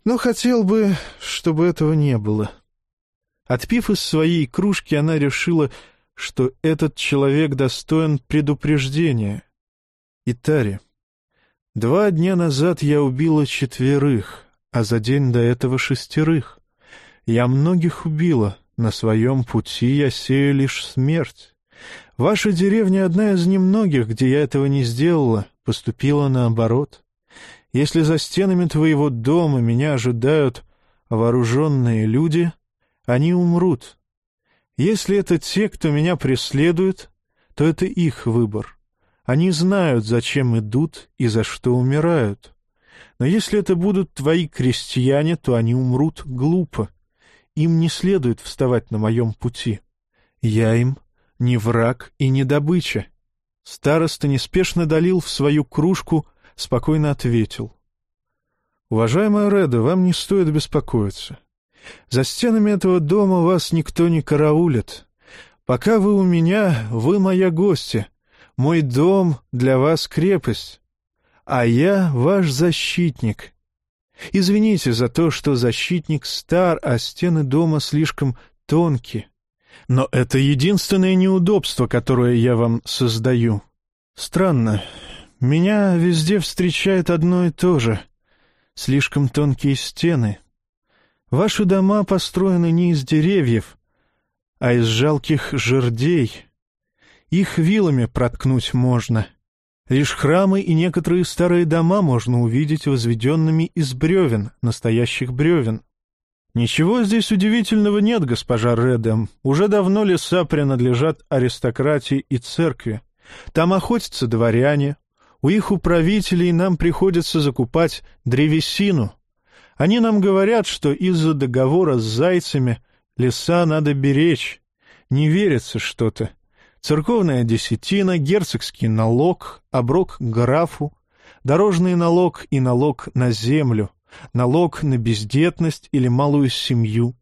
Но хотел бы, чтобы этого не было». Отпив из своей кружки, она решила, что этот человек достоин предупреждения. Итари, два дня назад я убила четверых, а за день до этого шестерых. Я многих убила, на своем пути я сею лишь смерть. Ваша деревня одна из немногих, где я этого не сделала, поступила наоборот. Если за стенами твоего дома меня ожидают вооруженные люди, они умрут. Если это те, кто меня преследует, то это их выбор. Они знают, зачем идут и за что умирают. Но если это будут твои крестьяне, то они умрут глупо. Им не следует вставать на моем пути. Я им не враг и не добыча. Староста неспешно долил в свою кружку, спокойно ответил. «Уважаемая Реда, вам не стоит беспокоиться. За стенами этого дома вас никто не караулит. Пока вы у меня, вы моя гостья. Мой дом для вас крепость, а я ваш защитник. Извините за то, что защитник стар, а стены дома слишком тонкие. Но это единственное неудобство, которое я вам создаю. Странно. Меня везде встречает одно и то же. Слишком тонкие стены. Ваши дома построены не из деревьев, а из жалких жердей. Их вилами проткнуть можно. Лишь храмы и некоторые старые дома можно увидеть возведенными из бревен, настоящих бревен. Ничего здесь удивительного нет, госпожа Редем. Уже давно леса принадлежат аристократии и церкви. Там охотятся дворяне. У их управителей нам приходится закупать древесину. Они нам говорят, что из-за договора с зайцами леса надо беречь. Не верится что-то. Церковная десятина, герцогский налог, оброк графу, дорожный налог и налог на землю — налог на бездетность или малую семью,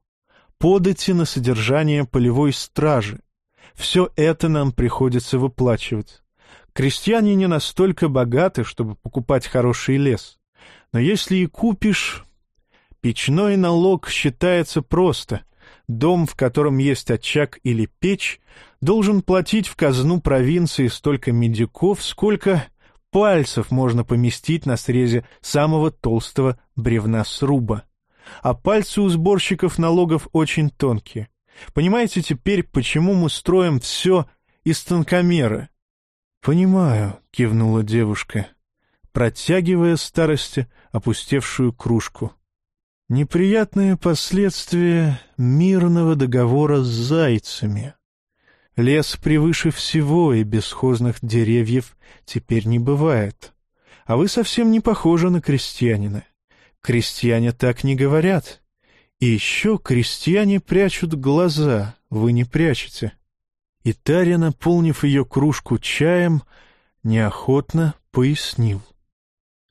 подати на содержание полевой стражи. Все это нам приходится выплачивать. Крестьяне не настолько богаты, чтобы покупать хороший лес. Но если и купишь... Печной налог считается просто. Дом, в котором есть очаг или печь, должен платить в казну провинции столько медиков, сколько пальцев можно поместить на срезе самого толстого бревна сруба. А пальцы у сборщиков налогов очень тонкие. Понимаете теперь, почему мы строим все из тонкомера? — Понимаю, — кивнула девушка, протягивая старости опустевшую кружку. Неприятные последствия мирного договора с зайцами. Лес превыше всего, и бесхозных деревьев теперь не бывает. А вы совсем не похожи на крестьянина. Крестьяне так не говорят. И еще крестьяне прячут глаза, вы не прячете. И Таря, наполнив ее кружку чаем, неохотно пояснил.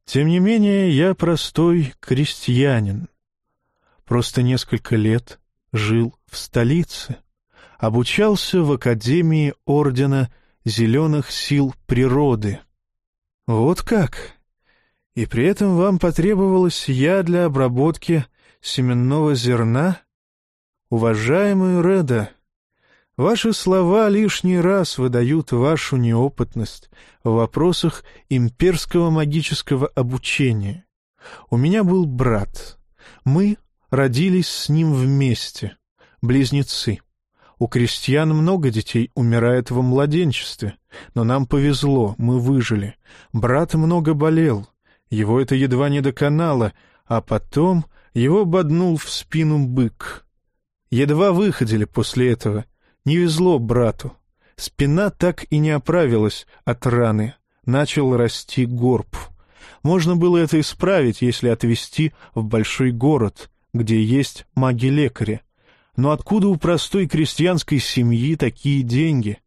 Тем не менее, я простой крестьянин. Просто несколько лет жил в столице обучался в Академии Ордена Зеленых Сил Природы. Вот как? И при этом вам потребовалась я для обработки семенного зерна? Уважаемый Реда, ваши слова лишний раз выдают вашу неопытность в вопросах имперского магического обучения. У меня был брат. Мы родились с ним вместе, близнецы. У крестьян много детей умирает во младенчестве, но нам повезло, мы выжили. Брат много болел, его это едва не доконало, а потом его боднул в спину бык. Едва выходили после этого. Не везло брату. Спина так и не оправилась от раны. Начал расти горб. Можно было это исправить, если отвезти в большой город, где есть маги-лекари. Но откуда у простой крестьянской семьи такие деньги?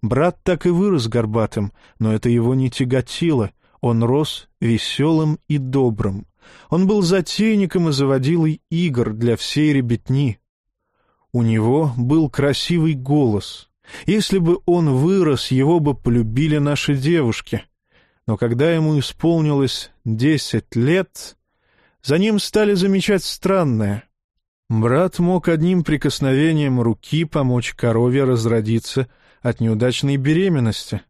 Брат так и вырос горбатым, но это его не тяготило. Он рос веселым и добрым. Он был затейником и заводилой игр для всей ребятни. У него был красивый голос. Если бы он вырос, его бы полюбили наши девушки. Но когда ему исполнилось десять лет, за ним стали замечать странное — Брат мог одним прикосновением руки помочь корове разродиться от неудачной беременности.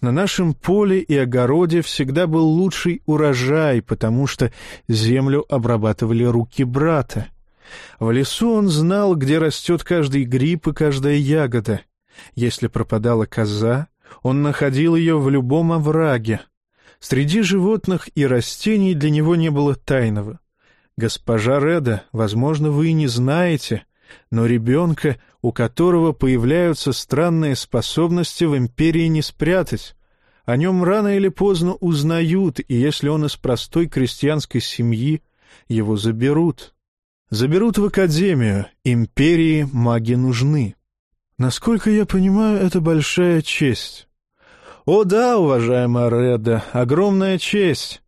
На нашем поле и огороде всегда был лучший урожай, потому что землю обрабатывали руки брата. В лесу он знал, где растет каждый гриб и каждая ягода. Если пропадала коза, он находил ее в любом овраге. Среди животных и растений для него не было тайного. «Госпожа Реда, возможно, вы и не знаете, но ребенка у которого появляются странные способности в империи не спрятать. О нем рано или поздно узнают, и если он из простой крестьянской семьи, его заберут. Заберут в академию, империи маги нужны. Насколько я понимаю, это большая честь. О да, уважаемая Редда, огромная честь.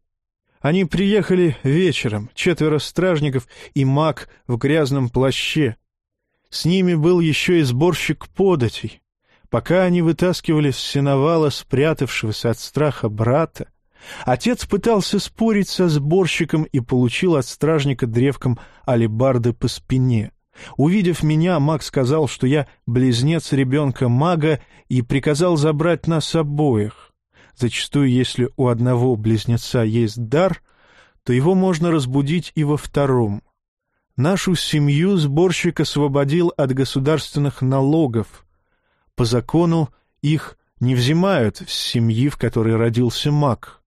Они приехали вечером, четверо стражников и маг в грязном плаще. С ними был еще и сборщик податей. Пока они вытаскивали с сеновала спрятавшегося от страха брата, отец пытался спорить со сборщиком и получил от стражника древком алебарды по спине. Увидев меня, маг сказал, что я близнец ребенка мага и приказал забрать нас обоих. Зачастую, если у одного близнеца есть дар, то его можно разбудить и во втором. Нашу семью сборщик освободил от государственных налогов. По закону их не взимают с семьи, в которой родился маг.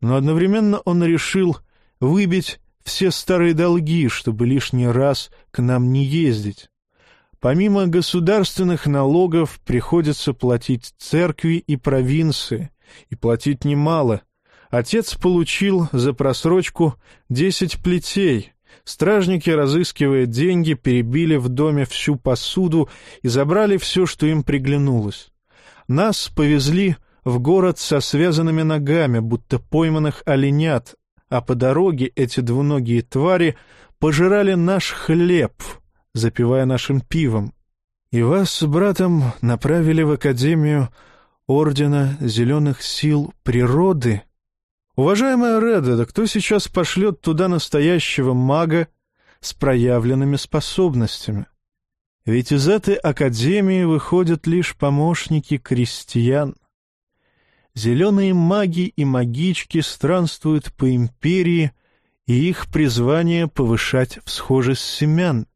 Но одновременно он решил выбить все старые долги, чтобы лишний раз к нам не ездить. Помимо государственных налогов приходится платить церкви и провинции, и платить немало. Отец получил за просрочку десять плетей. Стражники, разыскивая деньги, перебили в доме всю посуду и забрали все, что им приглянулось. Нас повезли в город со связанными ногами, будто пойманных оленят, а по дороге эти двуногие твари пожирали наш хлеб, запивая нашим пивом. И вас с братом направили в Академию Ордена Зеленых Сил Природы. Уважаемая Реда, да кто сейчас пошлет туда настоящего мага с проявленными способностями? Ведь из этой Академии выходят лишь помощники крестьян. Зеленые маги и магички странствуют по империи, и их призвание — повышать всхожесть семян,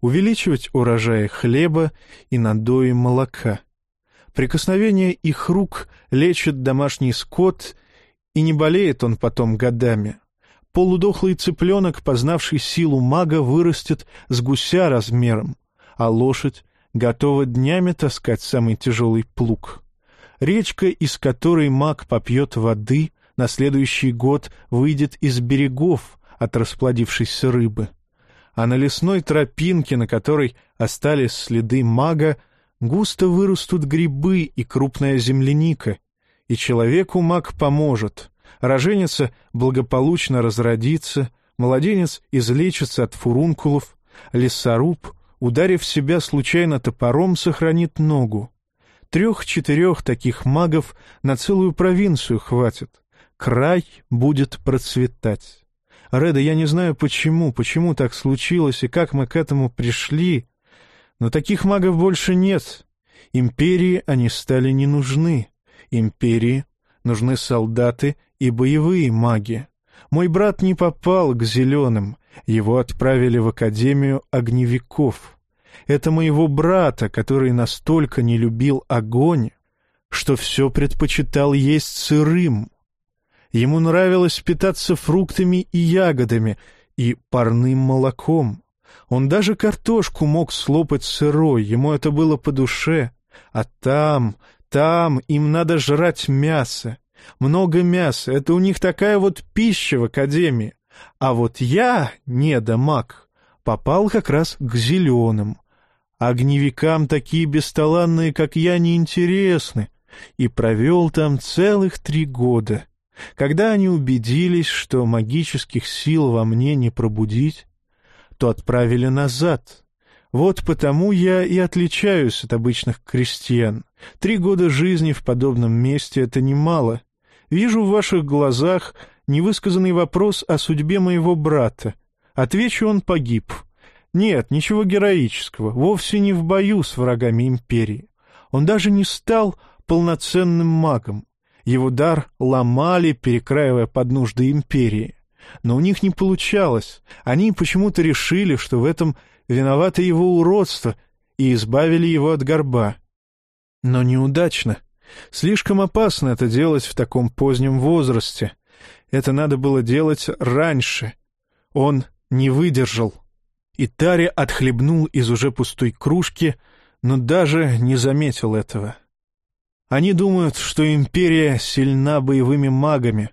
увеличивать урожаи хлеба и надои молока — Прикосновение их рук лечит домашний скот, и не болеет он потом годами. Полудохлый цыпленок, познавший силу мага, вырастет с гуся размером, а лошадь готова днями таскать самый тяжелый плуг. Речка, из которой маг попьет воды, на следующий год выйдет из берегов от расплодившейся рыбы. А на лесной тропинке, на которой остались следы мага, густо вырастут грибы и крупная земляника, и человеку маг поможет. Роженица благополучно разродится, младенец излечится от фурункулов, лесоруб, ударив себя случайно топором, сохранит ногу. Трех-четырех таких магов на целую провинцию хватит. Край будет процветать. Реда, я не знаю почему, почему так случилось и как мы к этому пришли, но таких магов больше нет. Империи они стали не нужны. Империи нужны солдаты и боевые маги. Мой брат не попал к зеленым, его отправили в Академию огневиков. Это моего брата, который настолько не любил огонь, что все предпочитал есть сырым. Ему нравилось питаться фруктами и ягодами и парным молоком. Он даже картошку мог слопать сырой, ему это было по душе. А там, там им надо жрать мясо. Много мяса, это у них такая вот пища в академии. А вот я, недомаг, попал как раз к зеленым. Огневикам такие бесталанные, как я, неинтересны. И провел там целых три года. Когда они убедились, что магических сил во мне не пробудить, то отправили назад. Вот потому я и отличаюсь от обычных крестьян. Три года жизни в подобном месте — это немало. Вижу в ваших глазах невысказанный вопрос о судьбе моего брата. Отвечу, он погиб. Нет, ничего героического, вовсе не в бою с врагами империи. Он даже не стал полноценным магом. Его дар ломали, перекраивая под нужды империи. Но у них не получалось. Они почему-то решили, что в этом виновато его уродство, и избавили его от горба. Но неудачно. Слишком опасно это делать в таком позднем возрасте. Это надо было делать раньше. Он не выдержал. И Таре отхлебнул из уже пустой кружки, но даже не заметил этого. Они думают, что империя сильна боевыми магами,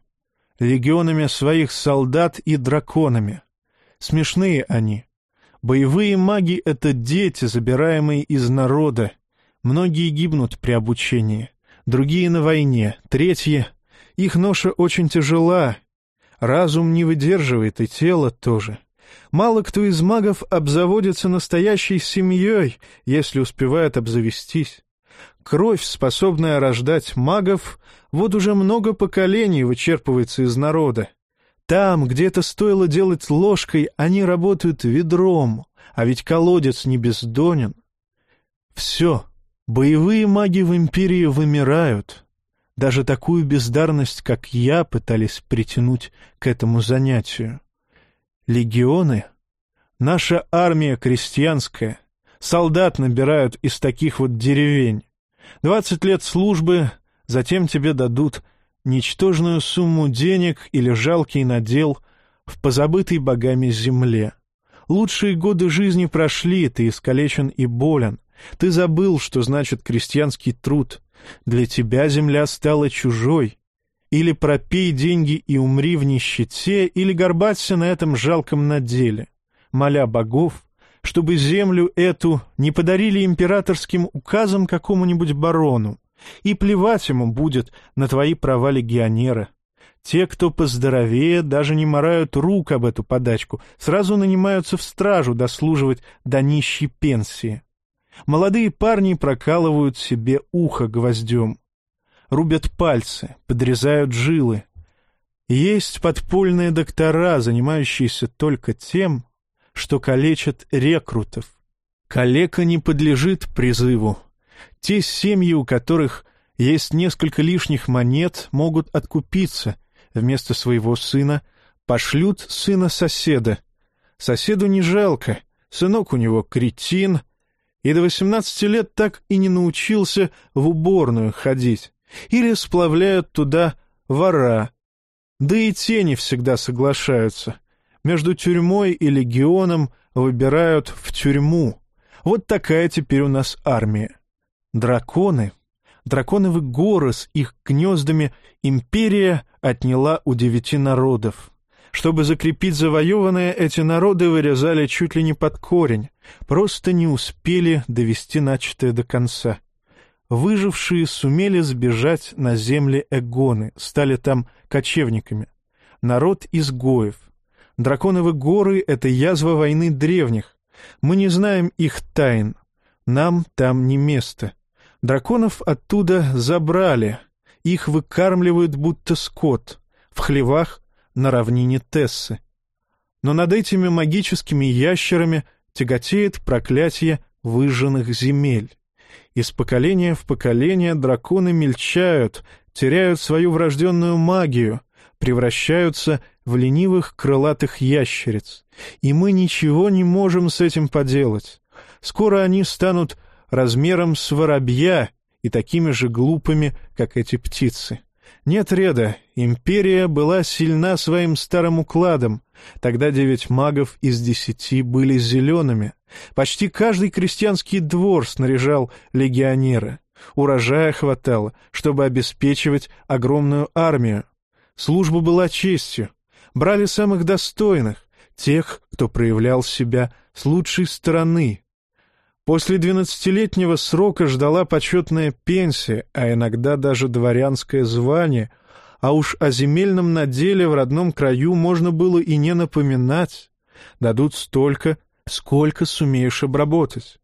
легионами своих солдат и драконами. Смешные они. Боевые маги — это дети, забираемые из народа. Многие гибнут при обучении, другие на войне, третьи... Их ноша очень тяжела, разум не выдерживает, и тело тоже. Мало кто из магов обзаводится настоящей семьей, если успевает обзавестись. Кровь, способная рождать магов, вот уже много поколений вычерпывается из народа. Там, где это стоило делать ложкой, они работают ведром, а ведь колодец не бездонен. Все, боевые маги в Империи вымирают. Даже такую бездарность, как я, пытались притянуть к этому занятию. Легионы? Наша армия крестьянская. Солдат набирают из таких вот деревень. Двадцать лет службы, затем тебе дадут ничтожную сумму денег или жалкий надел в позабытой богами земле. Лучшие годы жизни прошли, ты искалечен и болен. Ты забыл, что значит крестьянский труд. Для тебя земля стала чужой. Или пропей деньги и умри в нищете, или горбаться на этом жалком наделе, моля богов, чтобы землю эту не подарили императорским указом какому-нибудь барону, и плевать ему будет на твои права легионера. Те, кто поздоровее, даже не морают рук об эту подачку, сразу нанимаются в стражу дослуживать до нищей пенсии. Молодые парни прокалывают себе ухо гвоздем, рубят пальцы, подрезают жилы. Есть подпольные доктора, занимающиеся только тем, что калечат рекрутов. Калека не подлежит призыву. Те семьи, у которых есть несколько лишних монет, могут откупиться. Вместо своего сына пошлют сына соседа. Соседу не жалко, сынок у него кретин, и до восемнадцати лет так и не научился в уборную ходить. Или сплавляют туда вора. Да и те не всегда соглашаются между тюрьмой и легионом выбирают в тюрьму. Вот такая теперь у нас армия. Драконы. Драконовы горы с их гнездами империя отняла у девяти народов. Чтобы закрепить завоеванное, эти народы вырезали чуть ли не под корень, просто не успели довести начатое до конца. Выжившие сумели сбежать на земли Эгоны, стали там кочевниками. Народ изгоев — Драконовы горы — это язва войны древних. Мы не знаем их тайн. Нам там не место. Драконов оттуда забрали. Их выкармливают будто скот. В хлевах на равнине Тессы. Но над этими магическими ящерами тяготеет проклятие выжженных земель. Из поколения в поколение драконы мельчают, теряют свою врожденную магию, превращаются в ленивых крылатых ящериц, и мы ничего не можем с этим поделать. Скоро они станут размером с воробья и такими же глупыми, как эти птицы. Нет, Реда, империя была сильна своим старым укладом. Тогда девять магов из десяти были зелеными. Почти каждый крестьянский двор снаряжал легионера. Урожая хватало, чтобы обеспечивать огромную армию. Служба была честью. Брали самых достойных, тех, кто проявлял себя с лучшей стороны. После двенадцатилетнего срока ждала почетная пенсия, а иногда даже дворянское звание, а уж о земельном наделе в родном краю можно было и не напоминать. Дадут столько, сколько сумеешь обработать.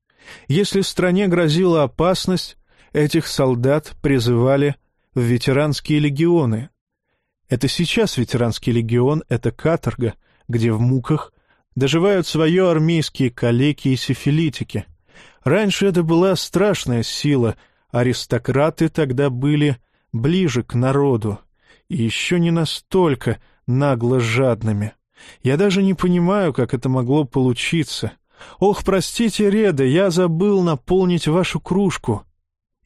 Если стране грозила опасность, этих солдат призывали в ветеранские легионы. Это сейчас ветеранский легион — это каторга, где в муках доживают свое армейские калеки и сифилитики. Раньше это была страшная сила, аристократы тогда были ближе к народу, и еще не настолько нагло жадными. Я даже не понимаю, как это могло получиться. Ох, простите, Реда, я забыл наполнить вашу кружку.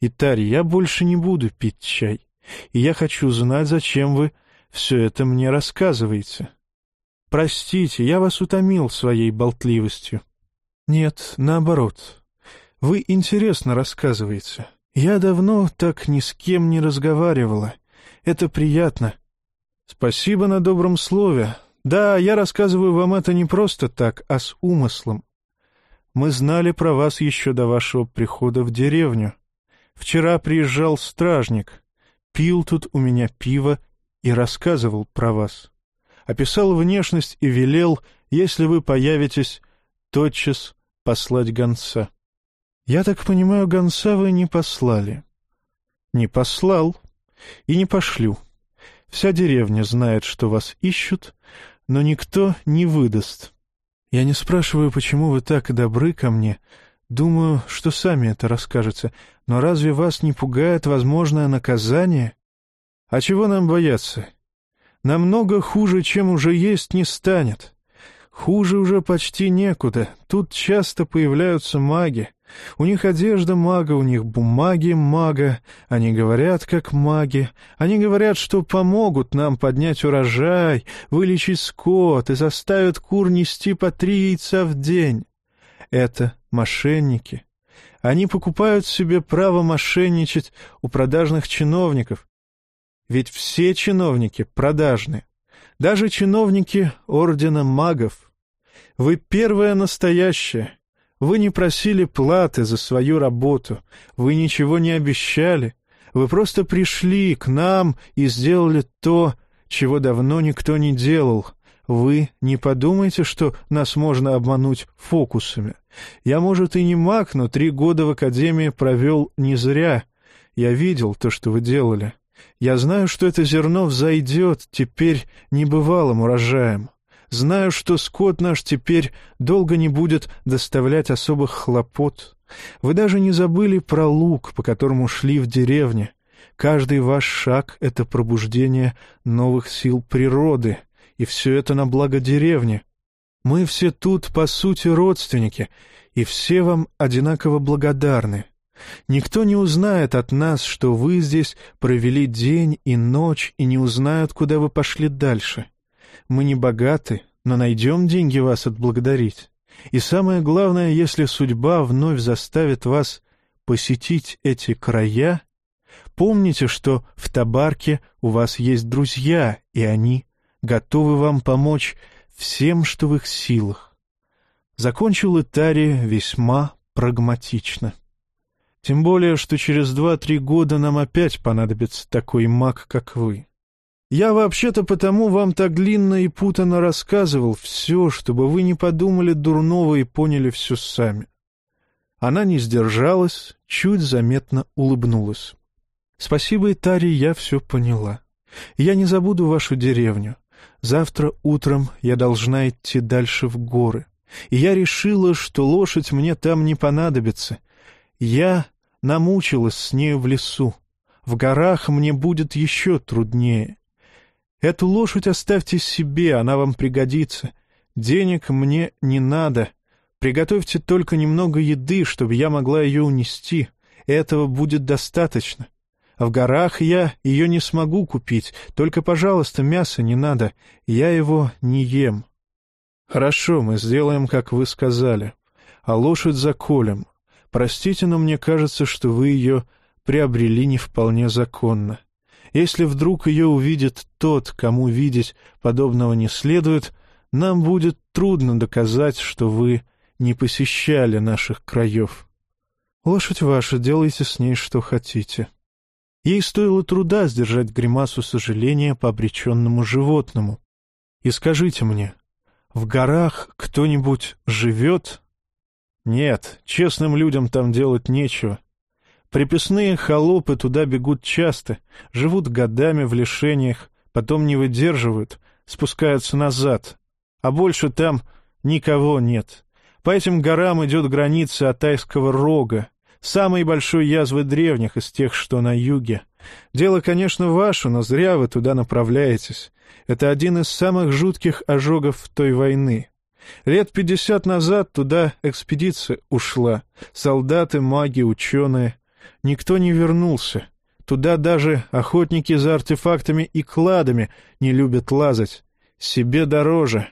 Итарь, я больше не буду пить чай, и я хочу знать, зачем вы все это мне рассказываете. Простите, я вас утомил своей болтливостью. Нет, наоборот. Вы интересно рассказываете. Я давно так ни с кем не разговаривала. Это приятно. Спасибо на добром слове. Да, я рассказываю вам это не просто так, а с умыслом. Мы знали про вас еще до вашего прихода в деревню. Вчера приезжал стражник, пил тут у меня пиво и рассказывал про вас. Описал внешность и велел, если вы появитесь, тотчас послать гонца. Я так понимаю, гонца вы не послали. Не послал и не пошлю. Вся деревня знает, что вас ищут, но никто не выдаст. Я не спрашиваю, почему вы так добры ко мне. Думаю, что сами это расскажете. Но разве вас не пугает возможное наказание? А чего нам бояться? Намного хуже, чем уже есть, не станет. Хуже уже почти некуда. Тут часто появляются маги. У них одежда мага, у них бумаги мага. Они говорят, как маги. Они говорят, что помогут нам поднять урожай, вылечить скот и заставят кур нести по три яйца в день. Это мошенники. Они покупают себе право мошенничать у продажных чиновников. Ведь все чиновники продажны. Даже чиновники Ордена Магов. Вы первая настоящая. Вы не просили платы за свою работу, вы ничего не обещали, вы просто пришли к нам и сделали то, чего давно никто не делал. Вы не подумайте, что нас можно обмануть фокусами. Я, может, и не маг, но три года в академии провел не зря. Я видел то, что вы делали. Я знаю, что это зерно взойдет теперь небывалым урожаем. Знаю, что скот наш теперь долго не будет доставлять особых хлопот. Вы даже не забыли про луг, по которому шли в деревне. Каждый ваш шаг — это пробуждение новых сил природы, и все это на благо деревни. Мы все тут, по сути, родственники, и все вам одинаково благодарны. Никто не узнает от нас, что вы здесь провели день и ночь, и не узнают, куда вы пошли дальше. Мы не богаты, но найдем деньги вас отблагодарить. И самое главное, если судьба вновь заставит вас посетить эти края, помните, что в Табарке у вас есть друзья, и они готовы вам помочь всем, что в их силах. Закончил Итари весьма прагматично. Тем более, что через два-три года нам опять понадобится такой маг, как вы. Я вообще-то потому вам так длинно и путано рассказывал все, чтобы вы не подумали дурного и поняли все сами. Она не сдержалась, чуть заметно улыбнулась. Спасибо, Итари, я все поняла. Я не забуду вашу деревню. Завтра утром я должна идти дальше в горы. И я решила, что лошадь мне там не понадобится. Я намучилась с нею в лесу. В горах мне будет еще труднее. Эту лошадь оставьте себе, она вам пригодится. Денег мне не надо. Приготовьте только немного еды, чтобы я могла ее унести. Этого будет достаточно. В горах я ее не смогу купить, только, пожалуйста, мяса не надо, я его не ем. Хорошо, мы сделаем, как вы сказали. А лошадь заколем. Простите, но мне кажется, что вы ее приобрели не вполне законно. Если вдруг ее увидит тот, кому видеть подобного не следует, нам будет трудно доказать, что вы не посещали наших краев. Лошадь ваша, делайте с ней что хотите. Ей стоило труда сдержать гримасу сожаления по обреченному животному. И скажите мне, в горах кто-нибудь живет? Нет, честным людям там делать нечего. Приписные холопы туда бегут часто, живут годами в лишениях, потом не выдерживают, спускаются назад. А больше там никого нет. По этим горам идет граница Атайского рога, самой большой язвы древних из тех, что на юге. Дело, конечно, ваше, но зря вы туда направляетесь. Это один из самых жутких ожогов той войны. Лет пятьдесят назад туда экспедиция ушла. Солдаты, маги, ученые. Никто не вернулся. Туда даже охотники за артефактами и кладами не любят лазать. Себе дороже.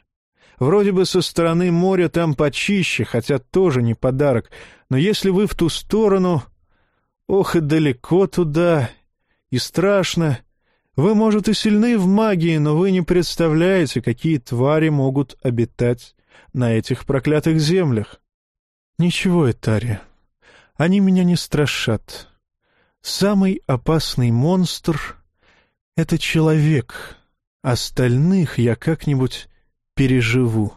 Вроде бы со стороны моря там почище, хотя тоже не подарок. Но если вы в ту сторону... Ох, и далеко туда, и страшно. Вы, может, и сильны в магии, но вы не представляете, какие твари могут обитать на этих проклятых землях. Ничего, Этари, они меня не страшат. Самый опасный монстр — это человек. Остальных я как-нибудь переживу.